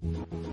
parece no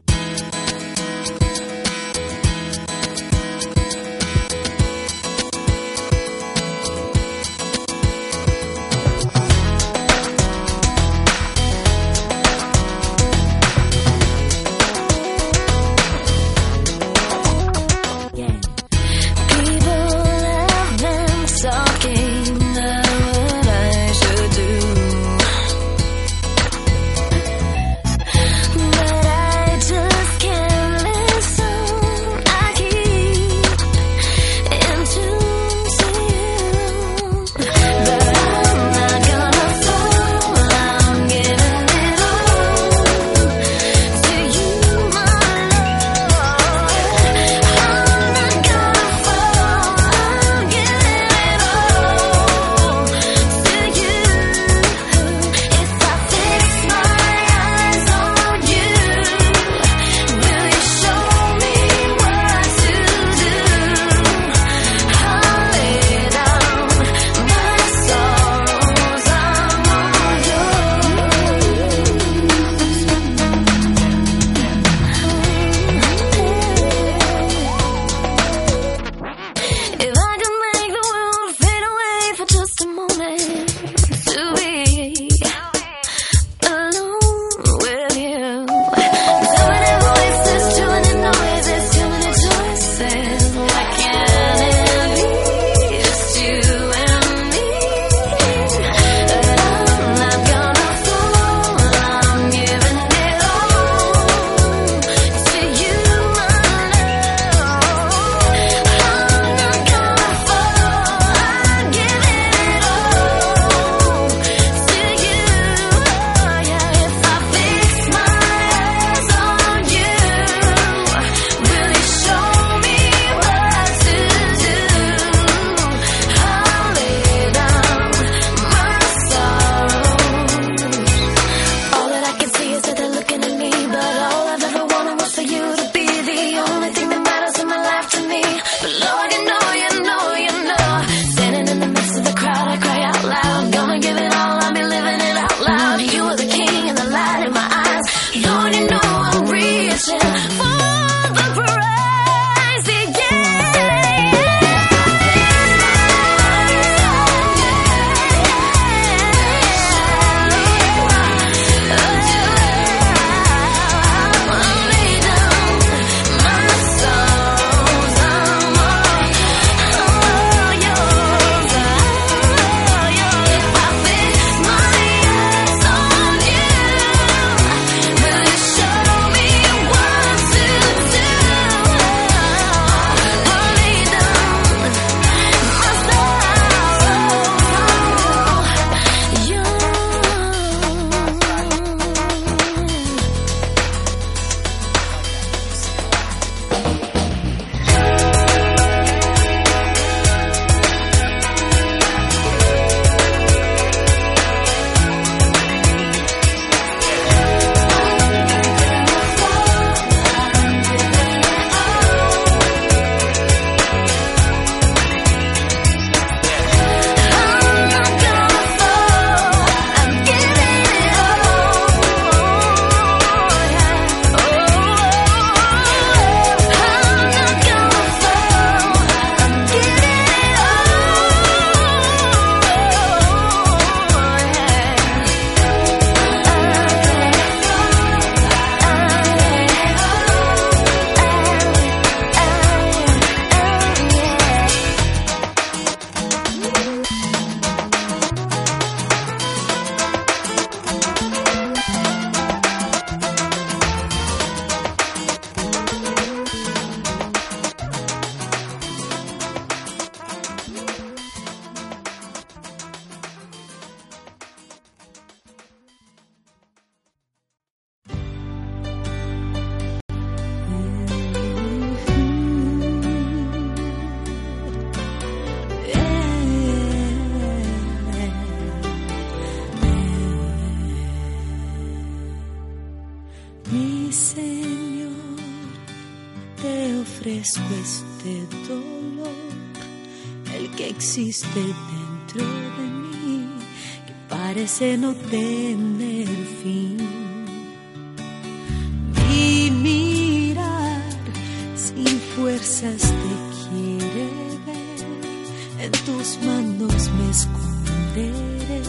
tus manos me esconderé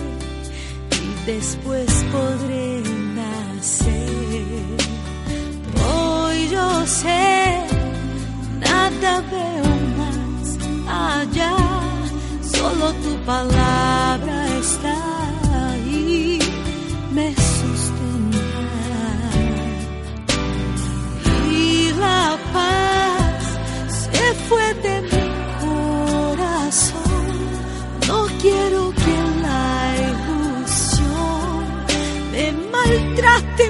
y después podré nacer. Hoy yo sé, nada veo más allá, solo tu palabra. encontraste.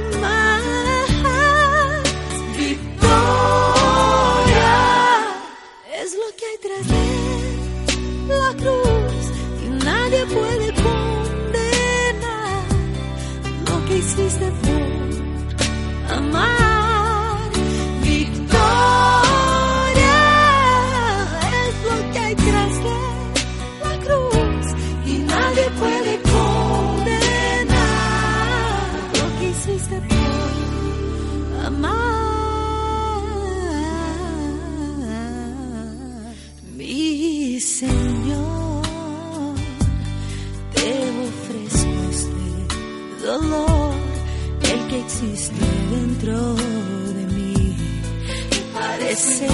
deseo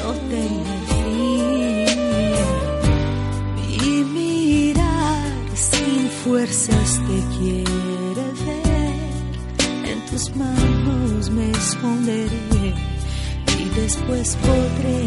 no tiene fin. Y mirar sin fuerzas te quiere ver. En tus manos me esconderé y después podré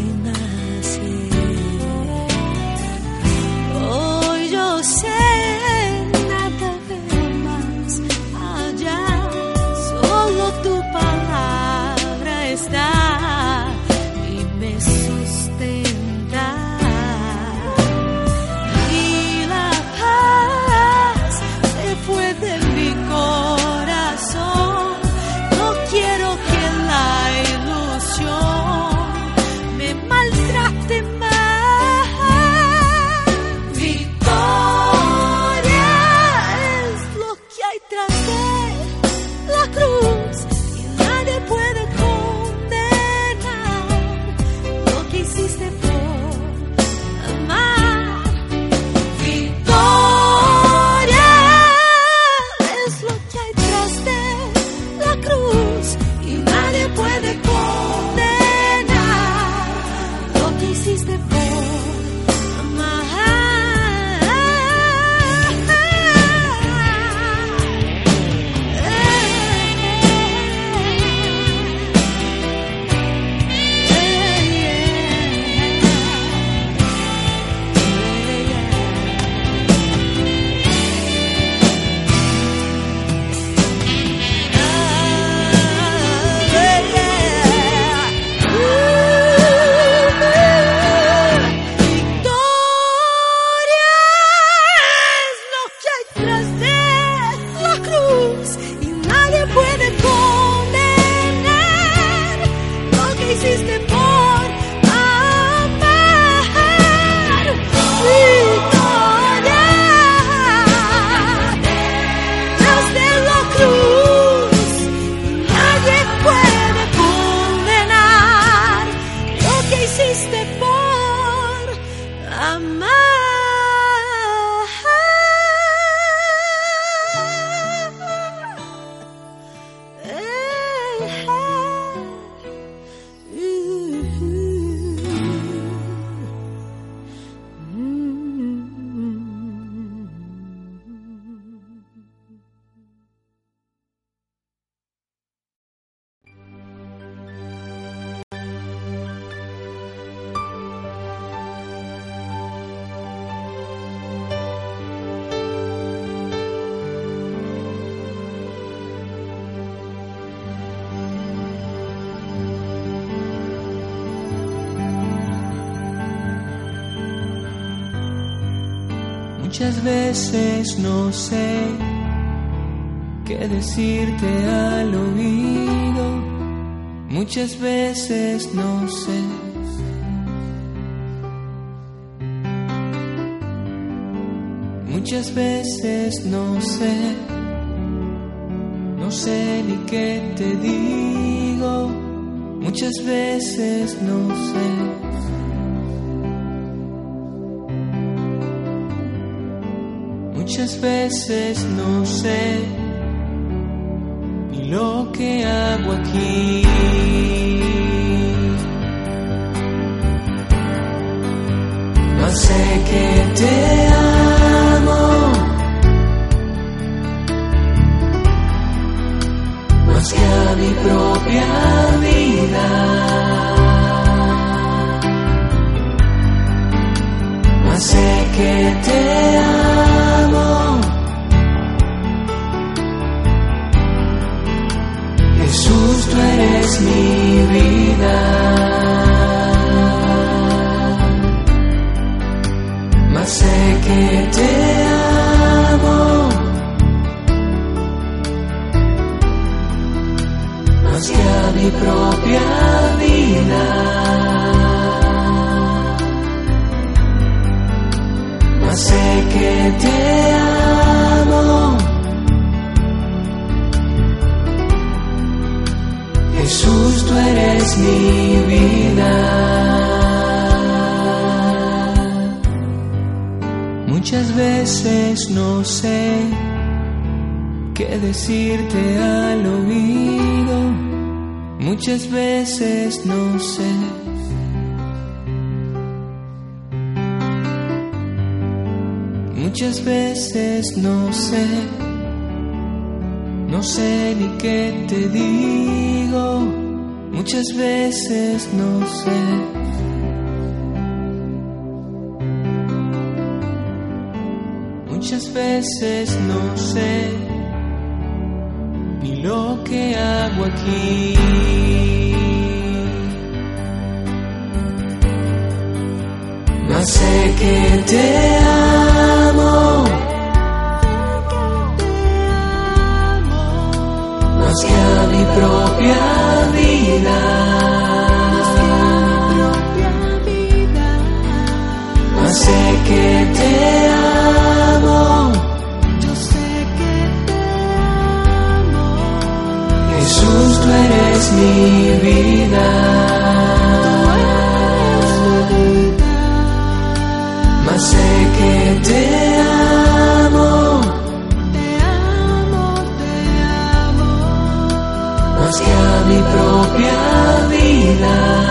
Muchas veces no sé qué decirte al oído. Muchas veces no sé. Muchas veces no sé. No sé ni qué te digo. Muchas veces no sé. Lo que hago aquí. No sé que te amo. Más que a mi propia vida. Más sé que te amo. Eres mi vida. Más sé que te amo. Más que a mi propia vida. Más sé que te amo. Jesús, tú eres mi vida. Muchas veces no sé qué decirte al oído. Muchas veces no sé. Muchas veces no sé. No sé ni qué te digo. Muchas veces no sé. Muchas veces no sé ni lo que hago aquí. Mas sé que te amo. Propia vida. Sé que te amo. Yo sé que te amo. Jesús, tú eres mi vida. Mas sé que te amo. Vida.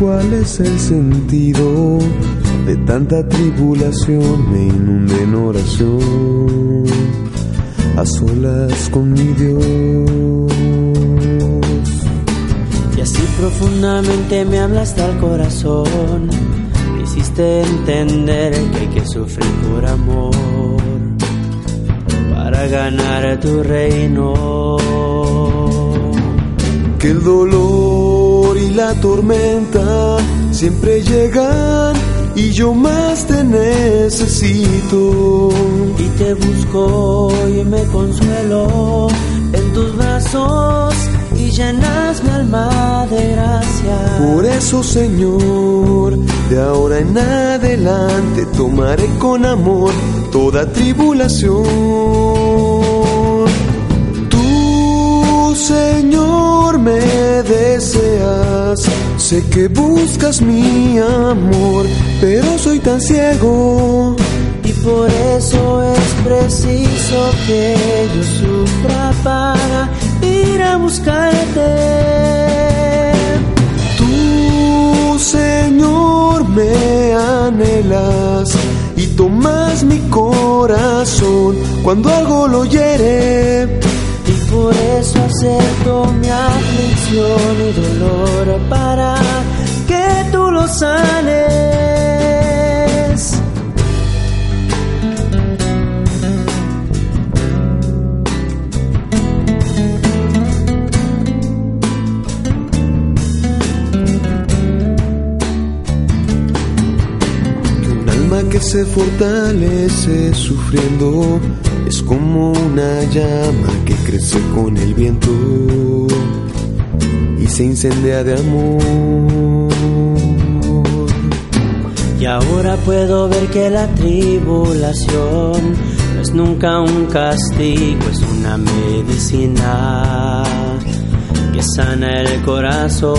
El sentido de tanta tribulación, me inundé en oración a solas con mi Dios. Y así profundamente me hablaste al corazón, me hiciste entender que hay que sufrir por amor para ganar tu reino. Que el dolor la tormenta siempre llegan y yo más te necesito. Y te busco y me consuelo en tus brazos y llenas mi alma de gracia. Por eso, Señor, de ahora en adelante tomaré con amor toda tribulación. Señor, me deseas Sé que buscas mi amor, pero soy tan ciego. Y por eso es preciso que yo sufra para ir a buscarte. Tú, Señor, me anhelas y tomas mi corazón cuando algo lo hiere por eso acepto mi aflicción y dolor para que tú lo sanes. Un alma que se fortalece sufriendo es como una llama que crece con el viento y se incendia de amor. Y ahora puedo ver que la tribulación no es nunca un castigo, es una medicina que sana el corazón.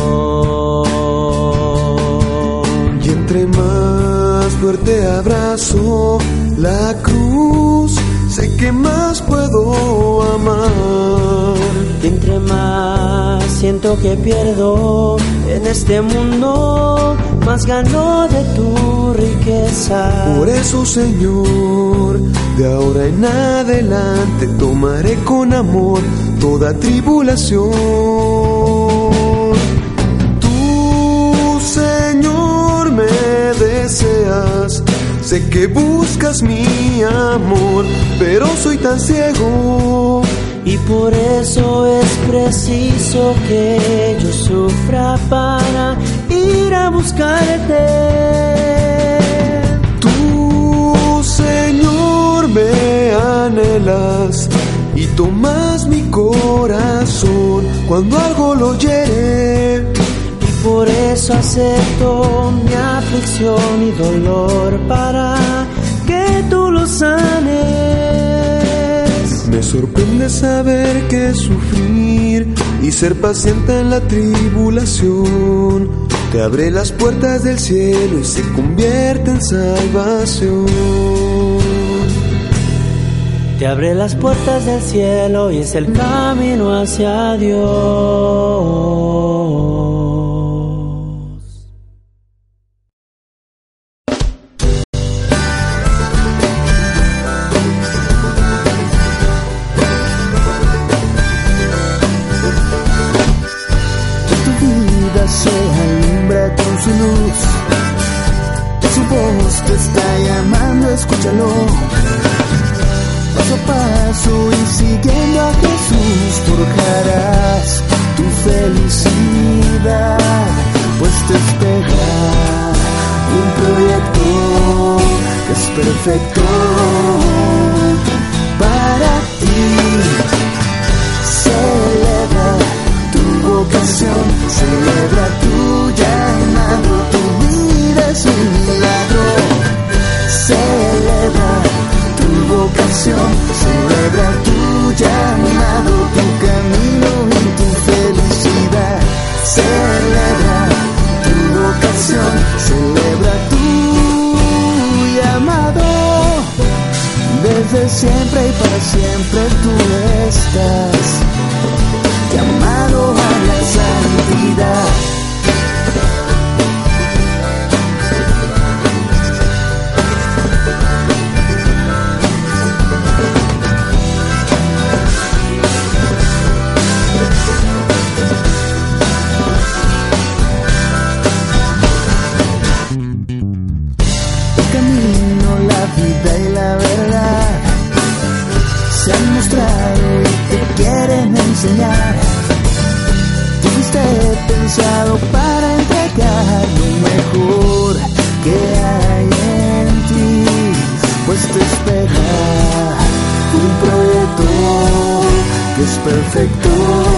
Y entre más fuerte abrazo la cruz, sé que más puedo amar. Y entre más siento que pierdo en este mundo, más gano de tu riqueza. Por eso, Señor, de ahora en adelante tomaré con amor toda tribulación. Tú, Señor, me deseas Sé que buscas mi amor, pero soy tan ciego. Y por eso es preciso que yo sufra para ir a buscarte. Tú, Señor, me anhelas y tomas mi corazón cuando algo lo hiere por eso acepto mi aflicción y dolor para que tú lo sanes. Me sorprende saber que sufrir y ser paciente en la tribulación. Te abre las puertas del cielo y se convierte en salvación. Te abre las puertas del cielo y es el camino hacia Dios. But if it goes siempre tú estás, llamado a la santidad. perfecto.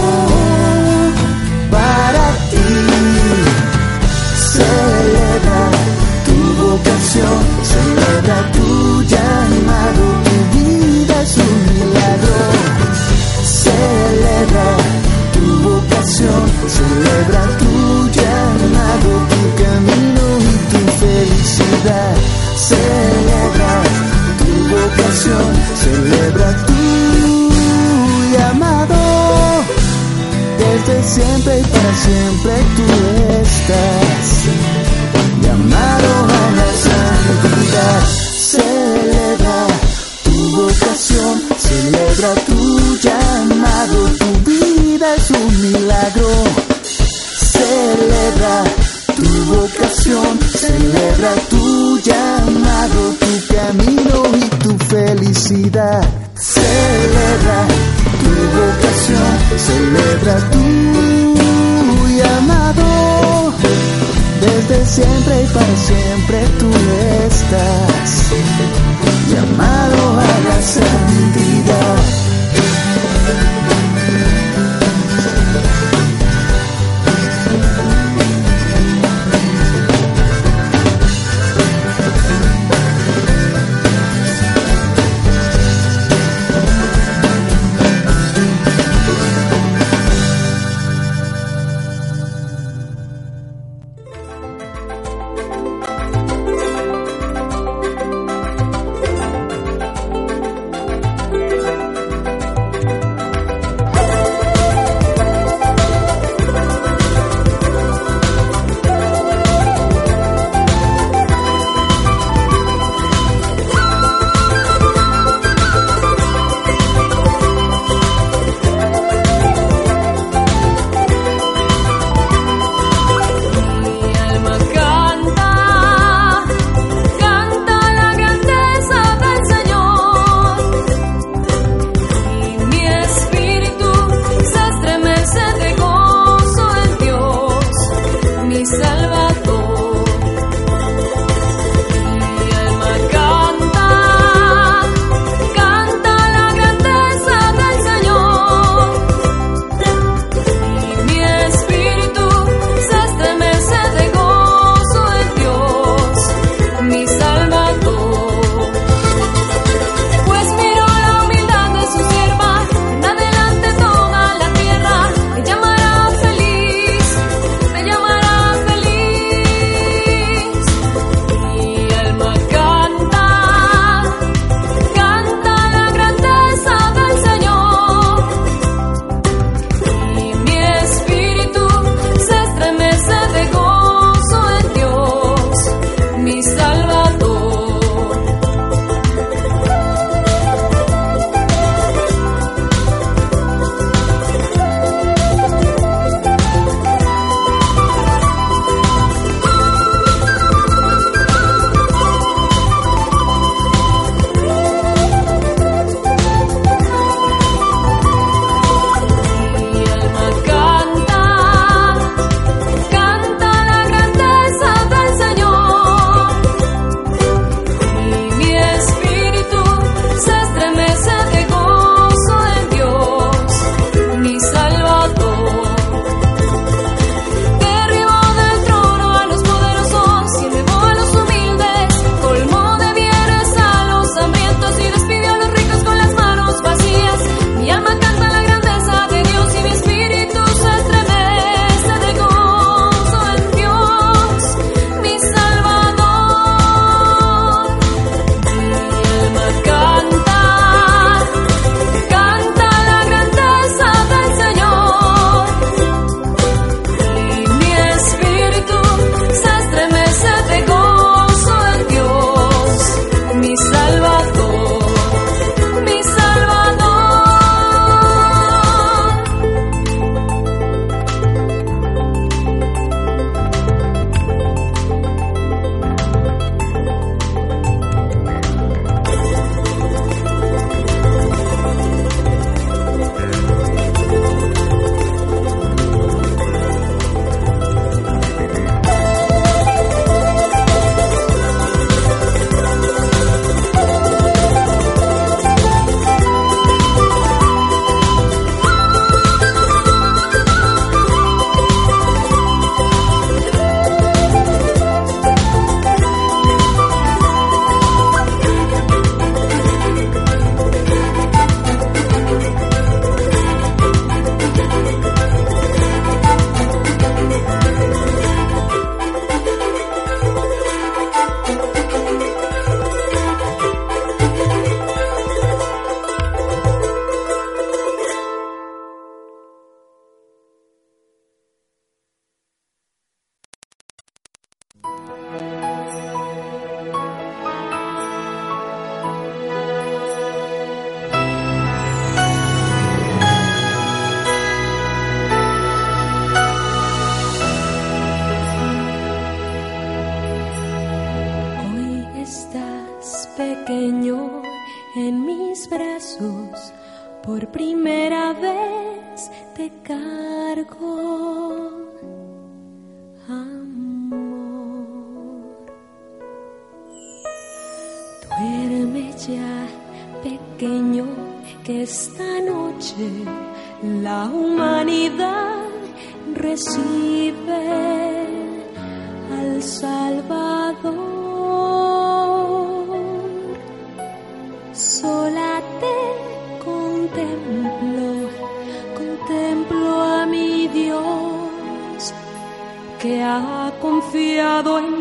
Confiado en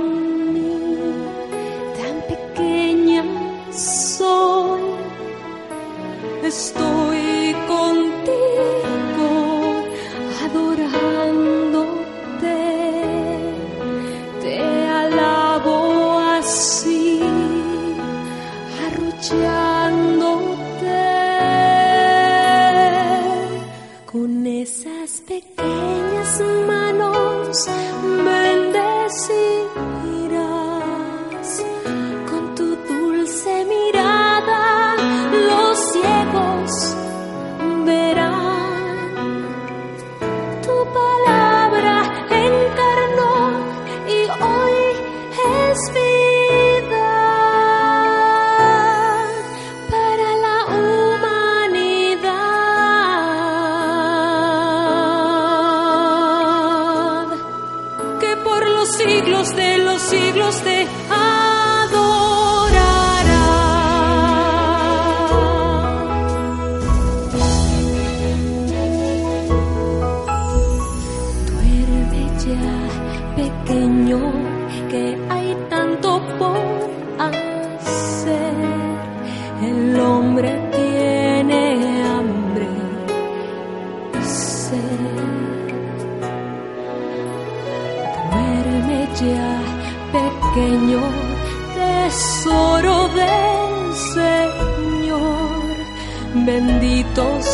de los siglos te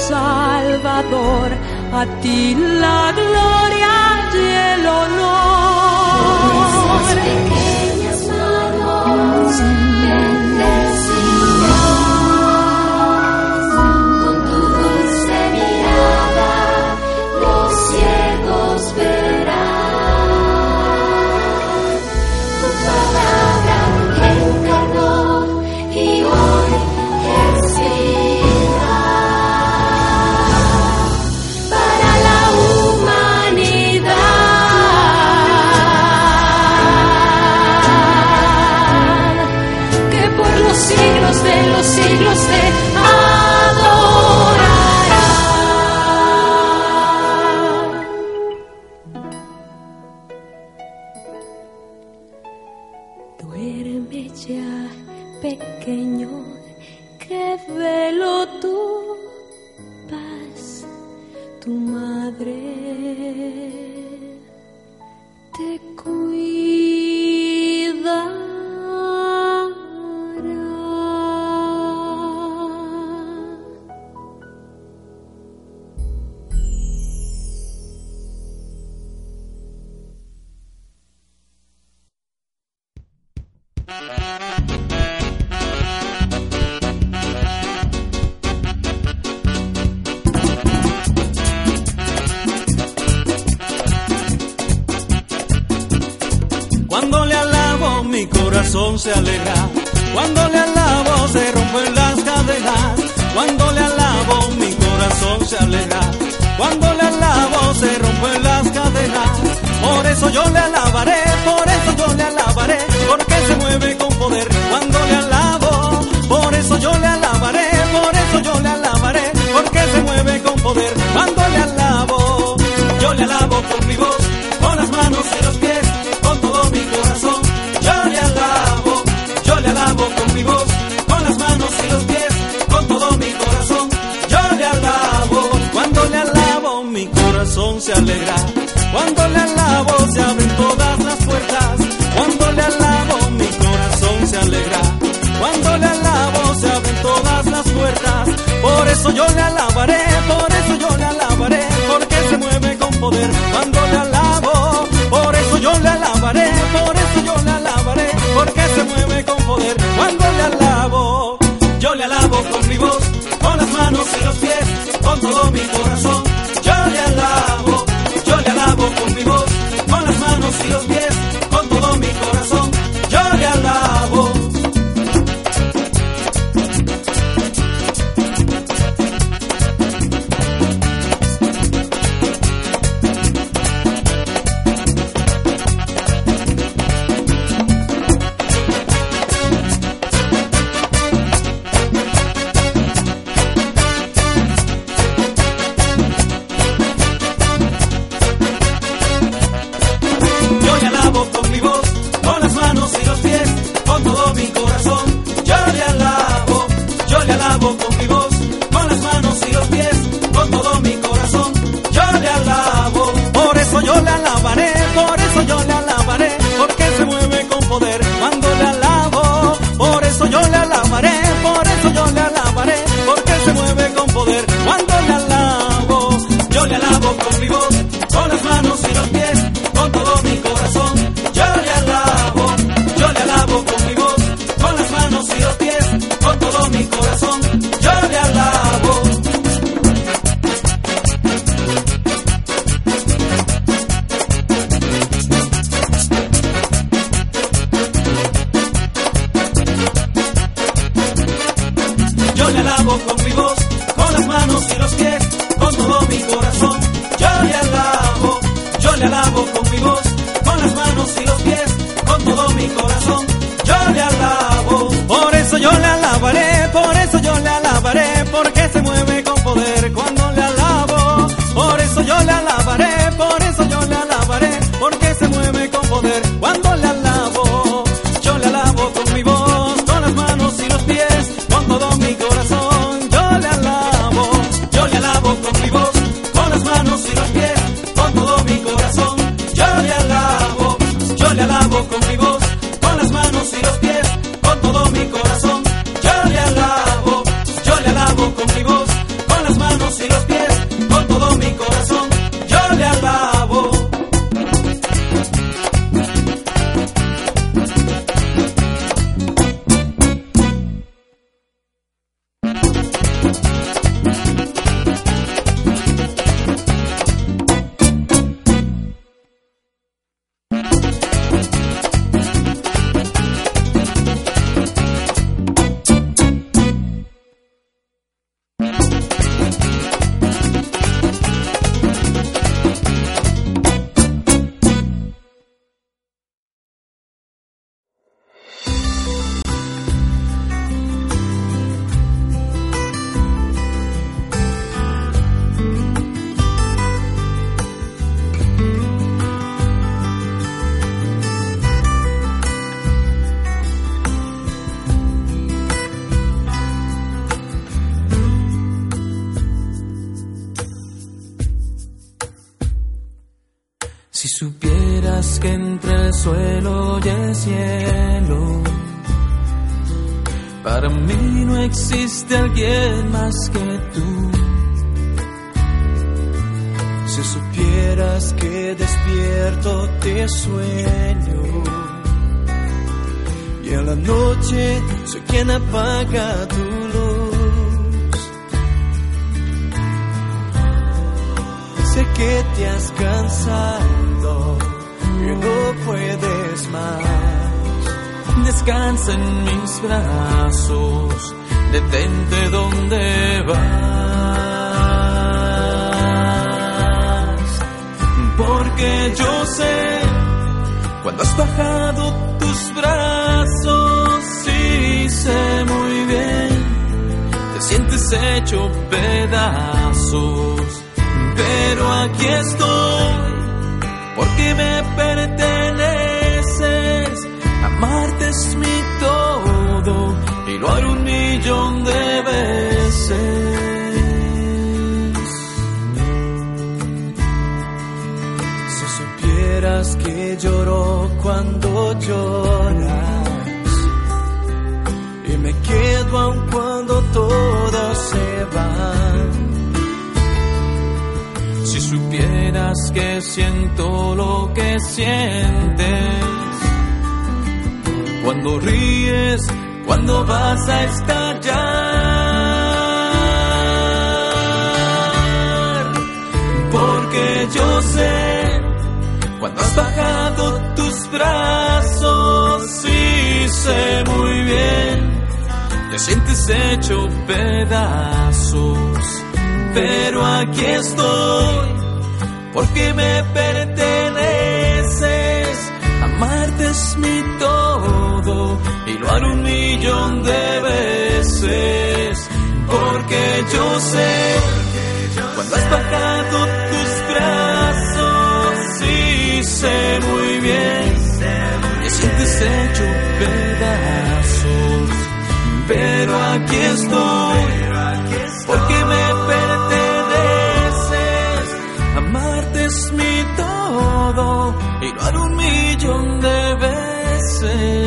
Salvador, a ti la gloria y el honor. Cuando le alabo, yo le alabo con mi voz, con las manos y los pies, con todo mi corazón. Yo le alabo, yo le alabo con mi voz, con las manos y los pies, con todo mi corazón. Yo le alabo, cuando le alabo mi corazón se alegra. Cuando le alabo se abren eso yo le alabaré, por eso yo le alabaré, porque se mueve con poder cuando le alabo. Por eso yo la alabaré, por eso yo la alabaré, porque se mueve con poder cuando le alabo. Yo le alabo con mi voz, con las manos y los pies, con todo mi corazón. todo poder cuando le Para mí no existe alguien más que tú. Si supieras que despierto te sueño. Y en la noche soy quien apaga tu luz. Sé que te has cansado y no puedes más descansa en mis brazos, detente donde vas. Porque yo sé, cuando has bajado tus brazos, sí sé muy bien, te sientes hecho pedazos, pero aquí estoy, porque me pertenezco. un millón de veces. Si supieras que lloro cuando lloras y me quedo aun cuando todas se van. Si supieras que siento lo que sientes cuando ríes cuando vas a estallar? Porque yo sé, cuando has bajado tus brazos, y sé muy bien, te sientes hecho pedazos, pero aquí estoy, porque me perteneces, amarte es mi todo y lo haré un millón de veces. Porque yo sé cuando has bajado tus brazos y sé muy bien te sientes hecho pedazos. Pero aquí estoy porque me perteneces. Amarte es mi todo y lo haré un millón de veces